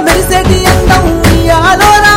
ఎంత ఉంది ఇయాలో